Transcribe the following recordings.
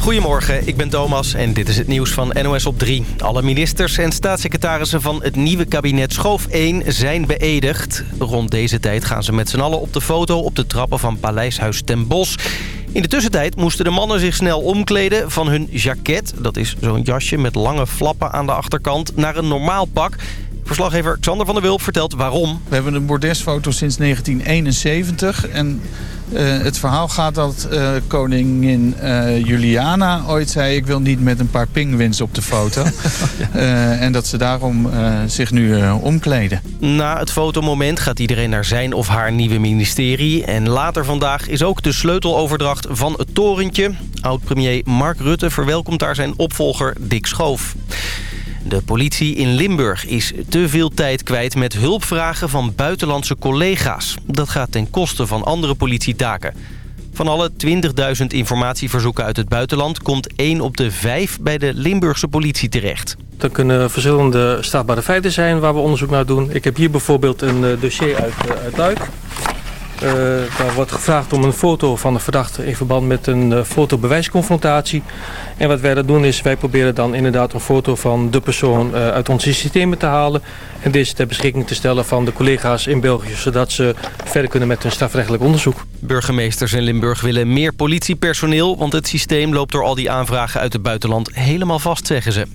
Goedemorgen, ik ben Thomas en dit is het nieuws van NOS op 3. Alle ministers en staatssecretarissen van het nieuwe kabinet Schoof 1 zijn beëdigd. Rond deze tijd gaan ze met z'n allen op de foto op de trappen van Paleishuis ten Bosch. In de tussentijd moesten de mannen zich snel omkleden van hun jacket... dat is zo'n jasje met lange flappen aan de achterkant... naar een normaal pak... Verslaggever Xander van der Wulp vertelt waarom. We hebben een bordesfoto sinds 1971. En het verhaal gaat dat uh, koningin uh, Juliana ooit zei... ik wil niet met een paar pinguïns op de foto. ja. en dat ze daarom zich nu omkleden. Na het fotomoment gaat iedereen naar zijn of haar nieuwe ministerie. En later vandaag is ook de sleuteloverdracht van het torentje. Oud-premier Mark Rutte verwelkomt daar zijn opvolger Dick Schoof. De politie in Limburg is te veel tijd kwijt met hulpvragen van buitenlandse collega's. Dat gaat ten koste van andere politietaken. Van alle 20.000 informatieverzoeken uit het buitenland... komt 1 op de 5 bij de Limburgse politie terecht. Er kunnen verschillende strafbare feiten zijn waar we onderzoek naar doen. Ik heb hier bijvoorbeeld een eh, dossier uit, eh, uit Luik. Uh, daar wordt gevraagd om een foto van de verdachte in verband met een uh, fotobewijsconfrontatie. En wat wij dan doen is, wij proberen dan inderdaad een foto van de persoon uh, uit onze systemen te halen. En deze ter beschikking te stellen van de collega's in België, zodat ze verder kunnen met hun strafrechtelijk onderzoek. Burgemeesters in Limburg willen meer politiepersoneel, want het systeem loopt door al die aanvragen uit het buitenland helemaal vast, zeggen ze.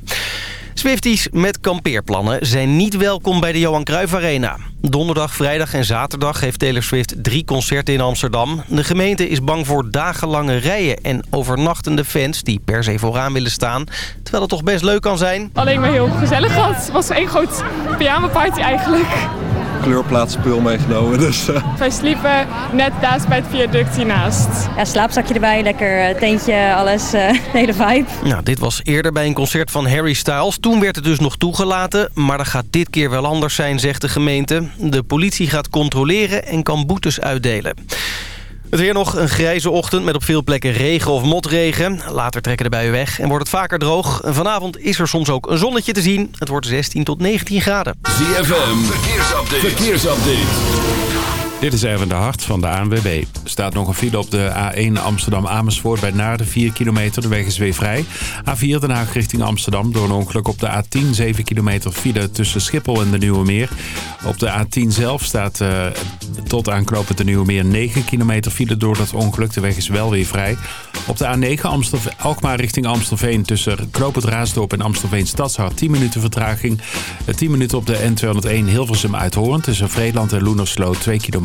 Swifties met kampeerplannen zijn niet welkom bij de Johan Cruijff Arena. Donderdag, vrijdag en zaterdag heeft Taylor Swift drie concerten in Amsterdam. De gemeente is bang voor dagenlange rijen en overnachtende fans die per se vooraan willen staan. Terwijl het toch best leuk kan zijn. Alleen maar heel gezellig gehad. Het was één groot pyjama party eigenlijk kleurplaatspul meegenomen. Dus, uh. Wij sliepen net naast bij het viaduct hiernaast. Ja, slaapzakje erbij, lekker tentje, alles, uh, de hele vibe. Nou, dit was eerder bij een concert van Harry Styles. Toen werd het dus nog toegelaten, maar dat gaat dit keer wel anders zijn, zegt de gemeente. De politie gaat controleren en kan boetes uitdelen. Het weer nog een grijze ochtend met op veel plekken regen of motregen. Later trekken de buien weg en wordt het vaker droog. Vanavond is er soms ook een zonnetje te zien. Het wordt 16 tot 19 graden. ZFM, verkeersupdate. verkeersupdate. Dit is even de hart van de ANWB. Er staat nog een file op de A1 Amsterdam-Amersfoort bij Naarden, 4 kilometer. De weg is weer vrij. A4 Den Haag richting Amsterdam door een ongeluk op de A10, 7 kilometer file tussen Schiphol en de Nieuwe Meer. Op de A10 zelf staat uh, tot aanknopend de Nieuwe Meer 9 kilometer file door dat ongeluk. De weg is wel weer vrij. Op de A9 Amstelveen, Alkmaar richting Amstelveen tussen Knoopend Raasdorp en Amstelveen Stadshart 10 minuten vertraging. 10 minuten op de N201 Hilversum Uithoorn tussen Vreeland en Loenersloot 2 kilometer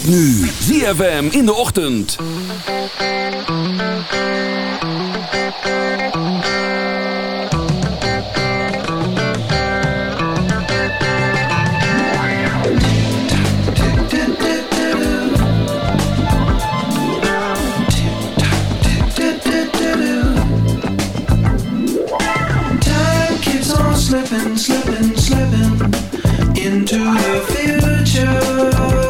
Met nu ZFM in de ochtend. slipping, slipping, slipping into the future.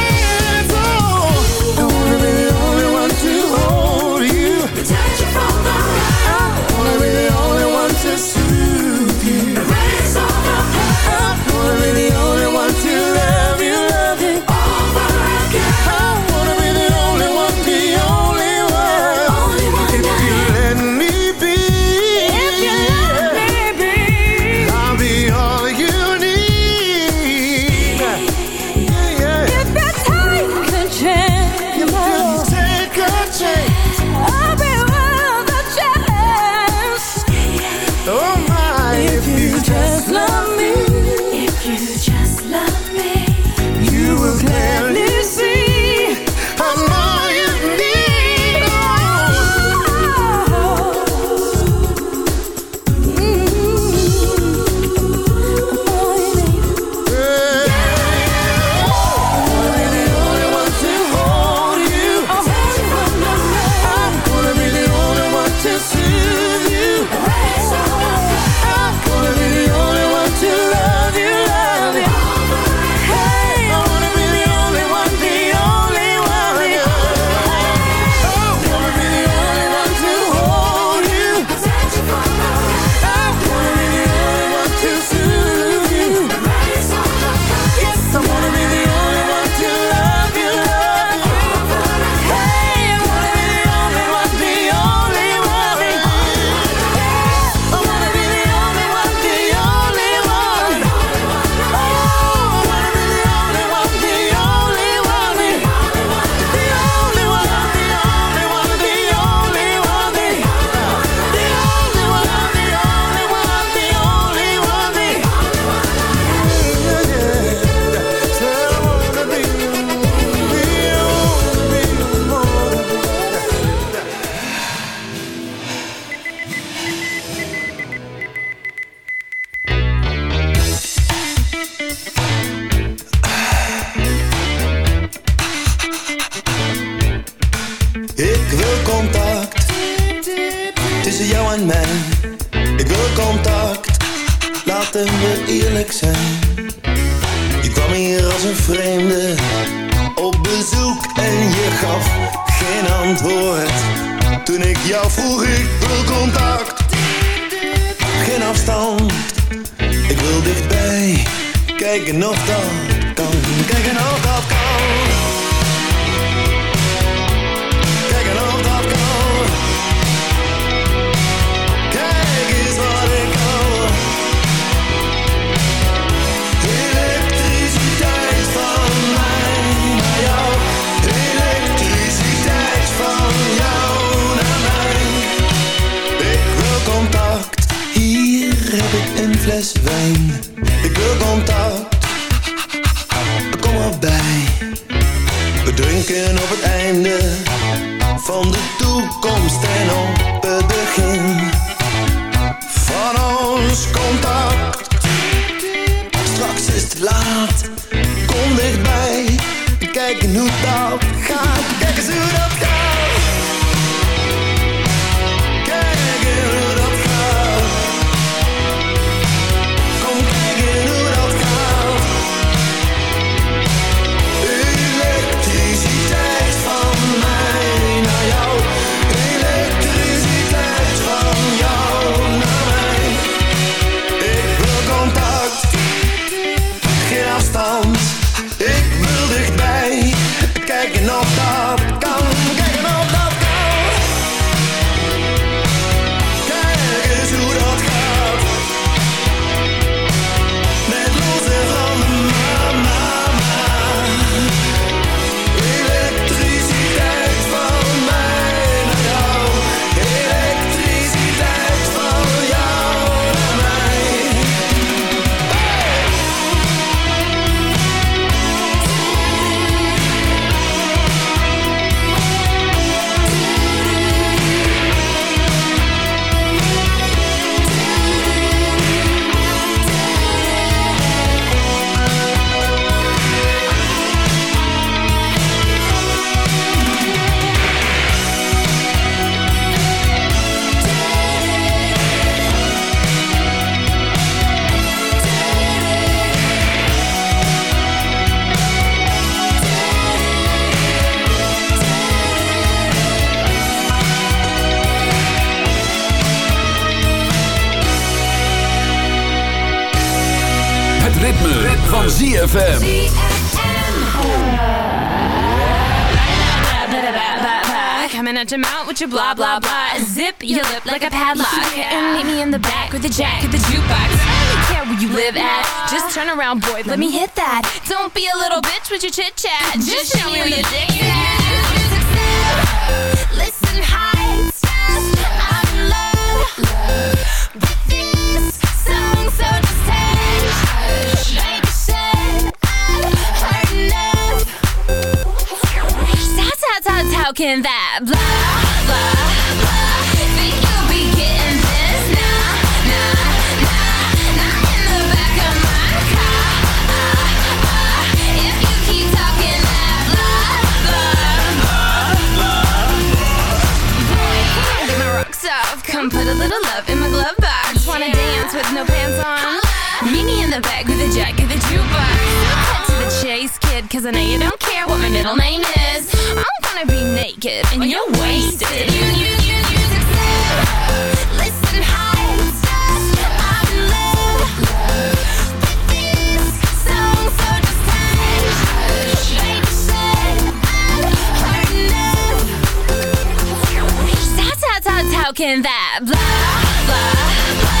Ga, kijk eens hoe dat ZFM. Coming at your mouth with your blah blah blah. Zip your lip like a padlock. And meet me in the back with the jack of the jukebox. I don't care where you live at. Just turn around, boy. Let me hit that. Don't be a little bitch with your chit chat. Just show me where your dick is. Listen, high how, can that blah, blah, blah. Think you'll be getting this? Nah, nah, nah Not in the back of my car. If you keep talking that blah, blah, blah. Boy, come on, get my rocks off Come put a little love in my glove box. Wanna dance with no pants on? Meet me in the back with a jack of the jukebox. Cut to the chase, kid Cause I know you don't care what my middle name is Gonna be naked and you're wasted. You, you, you, you said Listen, high I'm in love with this. Song So just hush Baby said I've heard enough How, how, how, how can that blah, blah, blah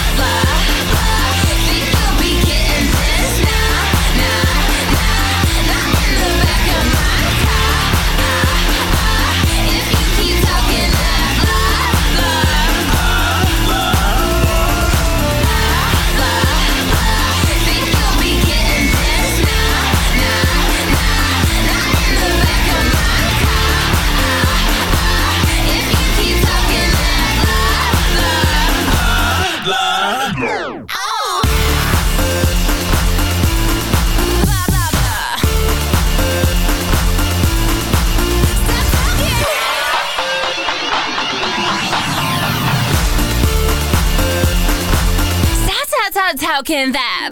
how, can that?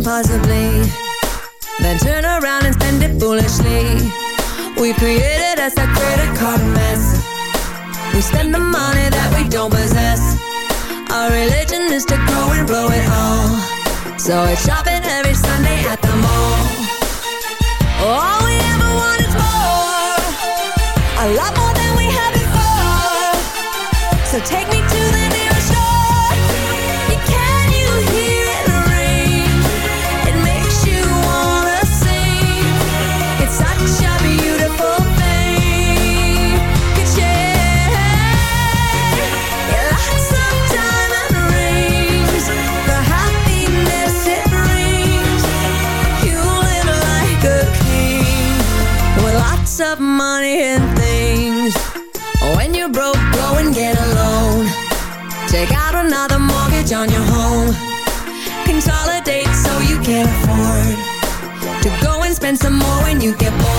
impossibly Then turn around and spend it foolishly. We created us a credit card mess. We spend the money that we don't possess. Our religion is to grow and blow it all. So it's shopping every Sunday at the mall. All we ever want is more. A lot more than we had before. So take me some more when you get bored.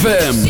ZFM.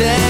say.